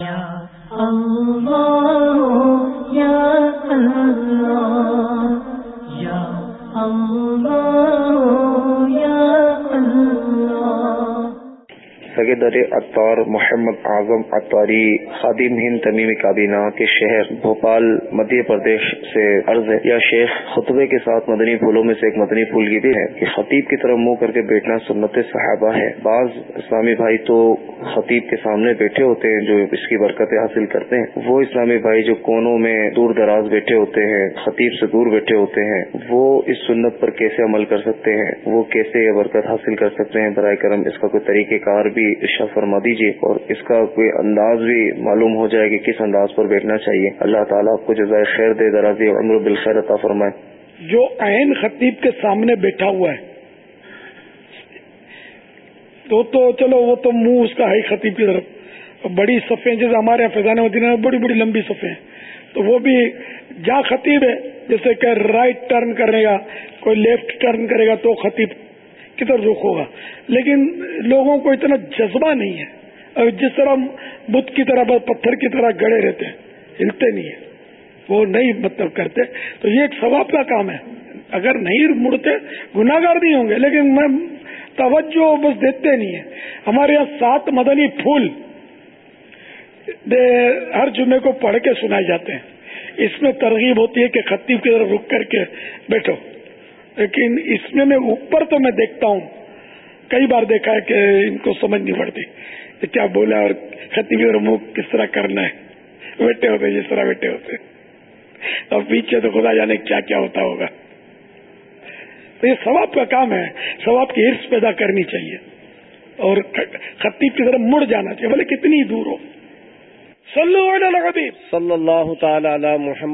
یا سگیدر اطار محمد اعظم اطاری خادم ہند تمیم کابینہ کے شہر بھوپال، مدھیہ پردیش سے عرض ہے۔ یا شیخ خطبے کے ساتھ مدنی پھولوں میں سے ایک مدنی پھول یہ بھی ہے کہ خطیب کی طرف منہ کر کے بیٹھنا سنت صحابہ ہے۔ بعض اسلامی بھائی تو خطیب کے سامنے بیٹھے ہوتے ہیں جو اس کی برکتیں حاصل کرتے ہیں۔ وہ اسلامی بھائی جو کونوں میں دور دراز بیٹھے ہوتے ہیں، خطیب سے دور بیٹھے ہوتے ہیں، وہ اس سنت پر کیسے عمل کر سکتے ہیں؟ وہ کیسے یہ برکت حاصل کر سکتے ہیں؟ برائے کرم اس کا کوئی طریقہ کار بھی ارشاد فرما دیجیے اور اس کا کوئی انداز بھی معلوم ہو جائے کہ کس انداز پر بیٹھنا چاہیے۔ اللہ تعالیٰ آپ کو جزائے خیر دے، درازی عمر بالخیر عطا فرمائے۔ جو عین خطیب کے سامنے بیٹھا ہوا ہے۔ تو تو چلو، وہ تو منہ اس کا ہے خطیب کی طرف۔ بڑی صفیں، جیسے ہمارے یہاں فیضان مدینہ میں بڑی بڑی لمبی صفیں ہیں۔ تو وہ بھی جا خطیب ہے، جیسے کہ رائٹ ٹرن کرے گا، کوئی لیفٹ ٹرن کرے گا تو خطیب کدھر رخ ہوگا۔ لیکن لوگوں کو اتنا جذبہ نہیں ہے۔ اور جس طرح بت کی طرح پتھر کی طرح گڑے رہتے ہیں، ہلتے نہیں ہیں۔ وہ نہیں مطلب کرتے۔ تو یہ ایک ثواب کا کام ہے۔ اگر نہیں مڑتے گناگار نہیں ہوں گے، لیکن میں توجہ بس دیتے نہیں ہیں۔ ہمارے یہاں سات مدنی پھول ہر جمعے کو پڑھ کے سنائے جاتے ہیں۔ اس میں ترغیب ہوتی ہے کہ خطیب کی طرف رک کر کے بیٹھو۔ لیکن اس میں میں اوپر تو میں دیکھتا ہوں۔ کئی بار دیکھا ہے کہ ان کو سمجھ نہیں پڑتی کہ کیا بولا اور خطیب منہ کس طرح کرنا ہے۔ بیٹھے ہوتے جس طرح بیٹھے ہوتے اور پیچھے تو خدا جانے کیا کیا ہوتا ہوگا۔ تو یہ ثواب کا کام ہے۔ ثواب کی ہرس پیدا کرنی چاہیے۔ اور خطیب کی طرف مڑ جانا چاہیے۔ بھلے کتنی دور ہو۔ صلی اللہ تعالی علی محمد۔